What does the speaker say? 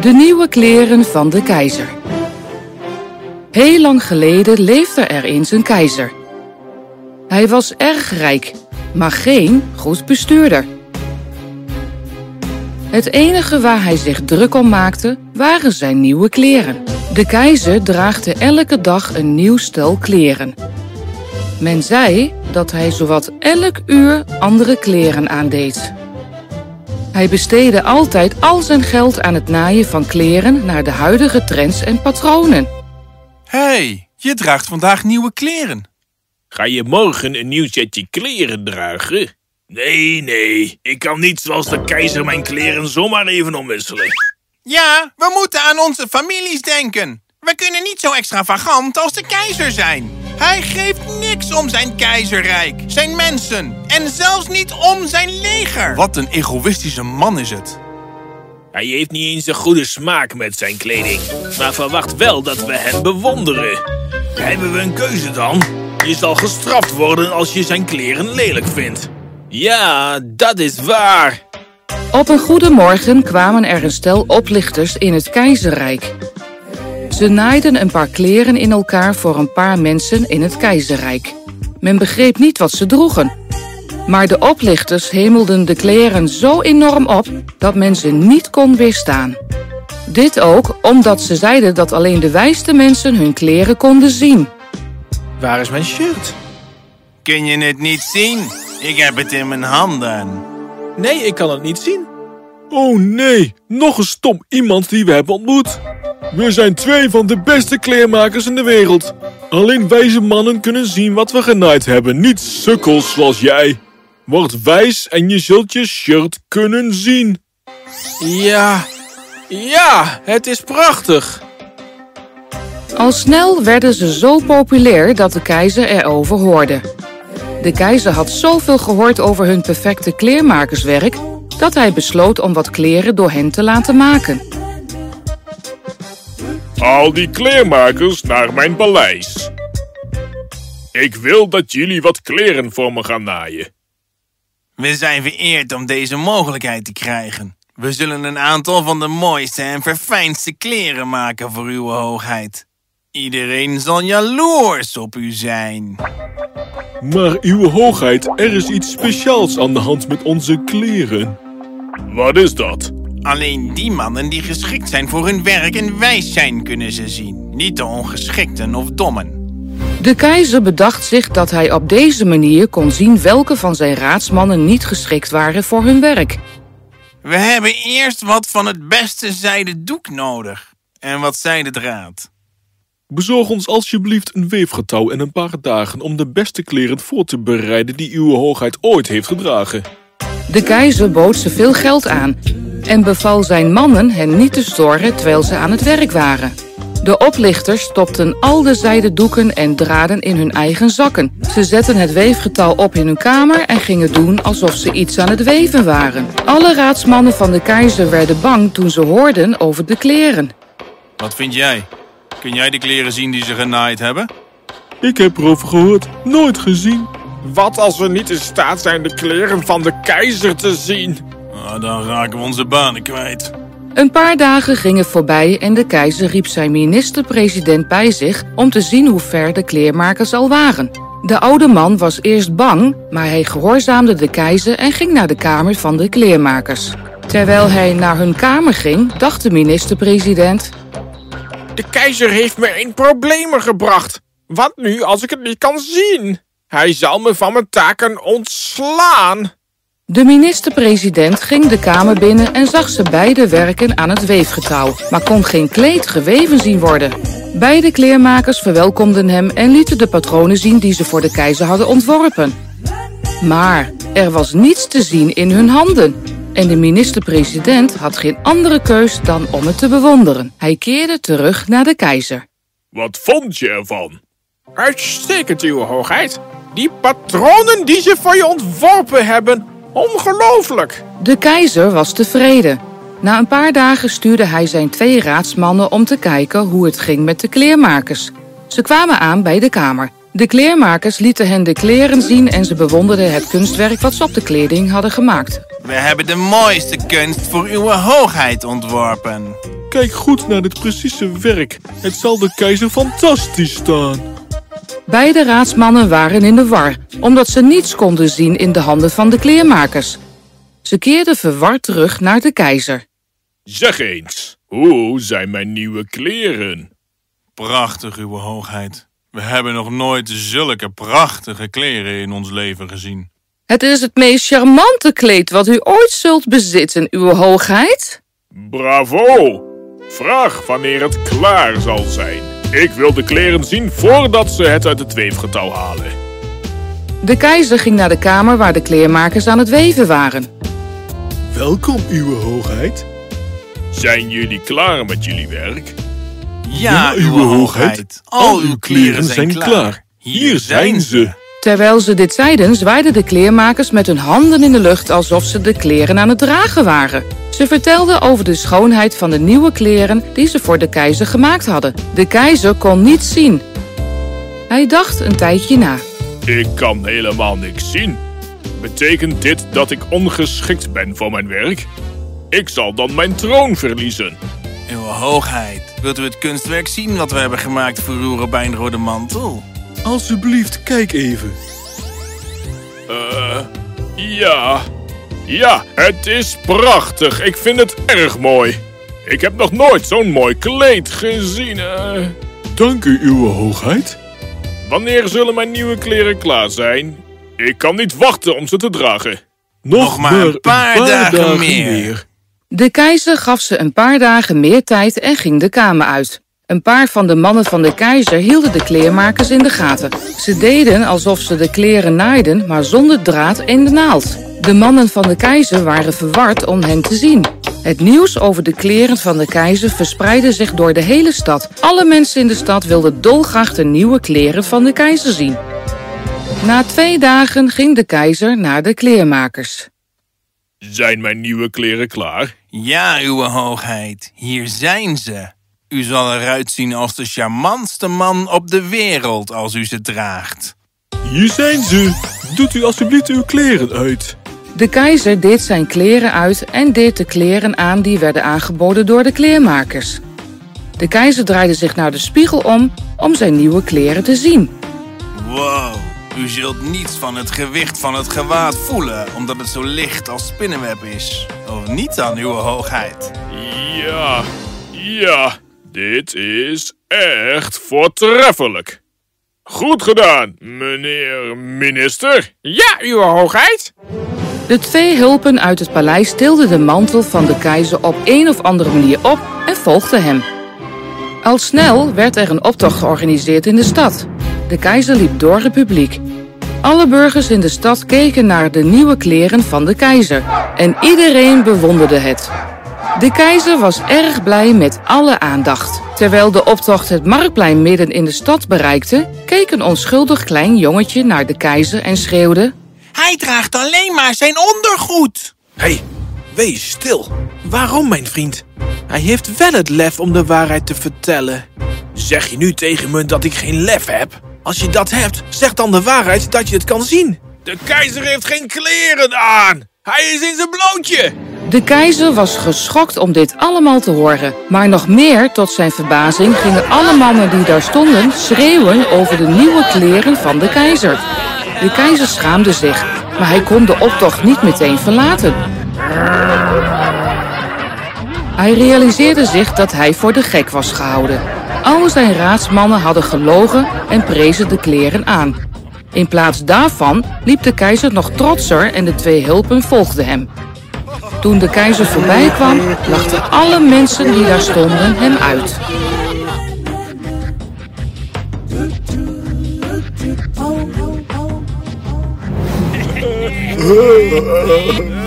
De nieuwe kleren van de keizer. Heel lang geleden leefde er eens een keizer. Hij was erg rijk, maar geen goed bestuurder. Het enige waar hij zich druk om maakte, waren zijn nieuwe kleren. De keizer draagde elke dag een nieuw stel kleren. Men zei dat hij zowat elk uur andere kleren aandeed. Hij besteedde altijd al zijn geld aan het naaien van kleren naar de huidige trends en patronen. Hé, hey, je draagt vandaag nieuwe kleren. Ga je morgen een nieuw setje kleren dragen? Nee, nee, ik kan niet zoals de keizer mijn kleren zomaar even omwisselen. Ja, we moeten aan onze families denken. We kunnen niet zo extravagant als de keizer zijn. Hij geeft niks om zijn keizerrijk, zijn mensen en zelfs niet om zijn leger. Wat een egoïstische man is het. Hij heeft niet eens een goede smaak met zijn kleding, maar verwacht wel dat we hem bewonderen. Hebben we een keuze dan? Je zal gestraft worden als je zijn kleren lelijk vindt. Ja, dat is waar. Op een goede morgen kwamen er een stel oplichters in het keizerrijk. Ze naaiden een paar kleren in elkaar voor een paar mensen in het keizerrijk. Men begreep niet wat ze droegen. Maar de oplichters hemelden de kleren zo enorm op dat men ze niet kon weerstaan. Dit ook omdat ze zeiden dat alleen de wijste mensen hun kleren konden zien. Waar is mijn shirt? Kun je het niet zien? Ik heb het in mijn handen. Nee, ik kan het niet zien. Oh nee, nog een stom iemand die we hebben ontmoet. We zijn twee van de beste kleermakers in de wereld. Alleen wijze mannen kunnen zien wat we genaaid hebben, niet sukkels zoals jij. Word wijs en je zult je shirt kunnen zien. Ja, ja, het is prachtig. Al snel werden ze zo populair dat de keizer erover hoorde. De keizer had zoveel gehoord over hun perfecte kleermakerswerk dat hij besloot om wat kleren door hen te laten maken. Al die kleermakers naar mijn paleis. Ik wil dat jullie wat kleren voor me gaan naaien. We zijn vereerd om deze mogelijkheid te krijgen. We zullen een aantal van de mooiste en verfijnste kleren maken voor uw hoogheid. Iedereen zal jaloers op u zijn. Maar uw hoogheid, er is iets speciaals aan de hand met onze kleren. Wat is dat? Alleen die mannen die geschikt zijn voor hun werk en wijs zijn kunnen ze zien. Niet de ongeschikten of dommen. De keizer bedacht zich dat hij op deze manier kon zien welke van zijn raadsmannen niet geschikt waren voor hun werk. We hebben eerst wat van het beste zijden doek nodig. En wat zijden draad. Bezorg ons alsjeblieft een weefgetouw en een paar dagen om de beste kleren voor te bereiden die uw hoogheid ooit heeft gedragen. De keizer bood ze veel geld aan en beval zijn mannen hen niet te storen terwijl ze aan het werk waren. De oplichters stopten al de zijden doeken en draden in hun eigen zakken. Ze zetten het weefgetouw op in hun kamer en gingen doen alsof ze iets aan het weven waren. Alle raadsmannen van de keizer werden bang toen ze hoorden over de kleren. Wat vind jij? Kun jij de kleren zien die ze genaaid hebben? Ik heb erover gehoord, nooit gezien. Wat als we niet in staat zijn de kleren van de keizer te zien? Nou, dan raken we onze banen kwijt. Een paar dagen gingen voorbij en de keizer riep zijn minister-president bij zich om te zien hoe ver de kleermakers al waren. De oude man was eerst bang, maar hij gehoorzaamde de keizer en ging naar de kamer van de kleermakers. Terwijl hij naar hun kamer ging, dacht de minister-president... De keizer heeft me in problemen gebracht. Wat nu als ik het niet kan zien? Hij zal me van mijn taken ontslaan. De minister-president ging de kamer binnen en zag ze beide werken aan het weefgetouw, maar kon geen kleed geweven zien worden. Beide kleermakers verwelkomden hem en lieten de patronen zien die ze voor de keizer hadden ontworpen. Maar er was niets te zien in hun handen. En de minister-president had geen andere keus dan om het te bewonderen. Hij keerde terug naar de keizer. Wat vond je ervan? Uitstekend, uw hoogheid. Die patronen die ze voor je ontworpen hebben, ongelooflijk. De keizer was tevreden. Na een paar dagen stuurde hij zijn twee raadsmannen om te kijken hoe het ging met de kleermakers. Ze kwamen aan bij de kamer. De kleermakers lieten hen de kleren zien en ze bewonderden het kunstwerk wat ze op de kleding hadden gemaakt. We hebben de mooiste kunst voor uw hoogheid ontworpen. Kijk goed naar dit precieze werk. Het zal de keizer fantastisch staan. Beide raadsmannen waren in de war, omdat ze niets konden zien in de handen van de kleermakers. Ze keerden verward terug naar de keizer. Zeg eens, hoe zijn mijn nieuwe kleren? Prachtig, uw hoogheid. We hebben nog nooit zulke prachtige kleren in ons leven gezien. Het is het meest charmante kleed wat u ooit zult bezitten, uw hoogheid. Bravo! Vraag wanneer het klaar zal zijn. Ik wil de kleren zien voordat ze het uit het weefgetouw halen. De keizer ging naar de kamer waar de kleermakers aan het weven waren. Welkom, uw hoogheid. Zijn jullie klaar met jullie werk? Ja, uw hoogheid. Al uw kleren zijn klaar. Hier zijn ze. Terwijl ze dit zeiden, zwaaiden de kleermakers met hun handen in de lucht alsof ze de kleren aan het dragen waren. Ze vertelden over de schoonheid van de nieuwe kleren die ze voor de keizer gemaakt hadden. De keizer kon niets zien. Hij dacht een tijdje na. Ik kan helemaal niks zien. Betekent dit dat ik ongeschikt ben voor mijn werk? Ik zal dan mijn troon verliezen. Uw hoogheid. Wilt u het kunstwerk zien wat we hebben gemaakt voor uw robijnrode mantel? Alsjeblieft, kijk even. Eh, ja. Ja, het is prachtig. Ik vind het erg mooi. Ik heb nog nooit zo'n mooi kleed gezien. eh. Dank u, uw hoogheid. wanneer zullen mijn nieuwe kleren klaar zijn? Ik kan niet wachten om ze te dragen. Nog maar een paar dagen meer. De keizer gaf ze een paar dagen meer tijd en ging de kamer uit. Een paar van de mannen van de keizer hielden de kleermakers in de gaten. Ze deden alsof ze de kleren naaiden, maar zonder draad en de naald. De mannen van de keizer waren verward om hen te zien. Het nieuws over de kleren van de keizer verspreidde zich door de hele stad. Alle mensen in de stad wilden dolgraag de nieuwe kleren van de keizer zien. Na twee dagen ging de keizer naar de kleermakers. Zijn mijn nieuwe kleren klaar? Ja, uw hoogheid. Hier zijn ze. U zal eruit zien als de charmantste man op de wereld als u ze draagt. Hier zijn ze. Doet u alsjeblieft uw kleren uit. De keizer deed zijn kleren uit en deed de kleren aan die werden aangeboden door de kleermakers. De keizer draaide zich naar de spiegel om om zijn nieuwe kleren te zien. Wow, u zult niets van het gewicht van het gewaad voelen, omdat het zo licht als spinnenweb is. Of niet dan, uw hoogheid? Ja, ja, dit is echt voortreffelijk. Goed gedaan, meneer minister. Ja, uw hoogheid. De twee hulpen uit het paleis tilden de mantel van de keizer op een of andere manier op en volgden hem. Al snel werd er een optocht georganiseerd in de stad. De keizer liep door het publiek. Alle burgers in de stad keken naar de nieuwe kleren van de keizer en iedereen bewonderde het. De keizer was erg blij met alle aandacht. Terwijl de optocht het marktplein midden in de stad bereikte, keek een onschuldig klein jongetje naar de keizer en schreeuwde: Hij draagt alleen maar zijn ondergoed. Hé, hey, wees stil. Waarom, mijn vriend? Hij heeft wel het lef om de waarheid te vertellen. Zeg je nu tegen me dat ik geen lef heb? Als je dat hebt, zeg dan de waarheid dat je het kan zien. De keizer heeft geen kleren aan. Hij is in zijn blootje. De keizer was geschokt om dit allemaal te horen. Maar nog meer tot zijn verbazing gingen alle mannen die daar stonden schreeuwen over de nieuwe kleren van de keizer. De keizer schaamde zich, maar hij kon de optocht niet meteen verlaten. Hij realiseerde zich dat hij voor de gek was gehouden. Al zijn raadsmannen hadden gelogen en prezen de kleren aan. In plaats daarvan liep de keizer nog trotser en de twee hulpen volgden hem. Toen de keizer voorbij kwam, lachten alle mensen die daar stonden hem uit.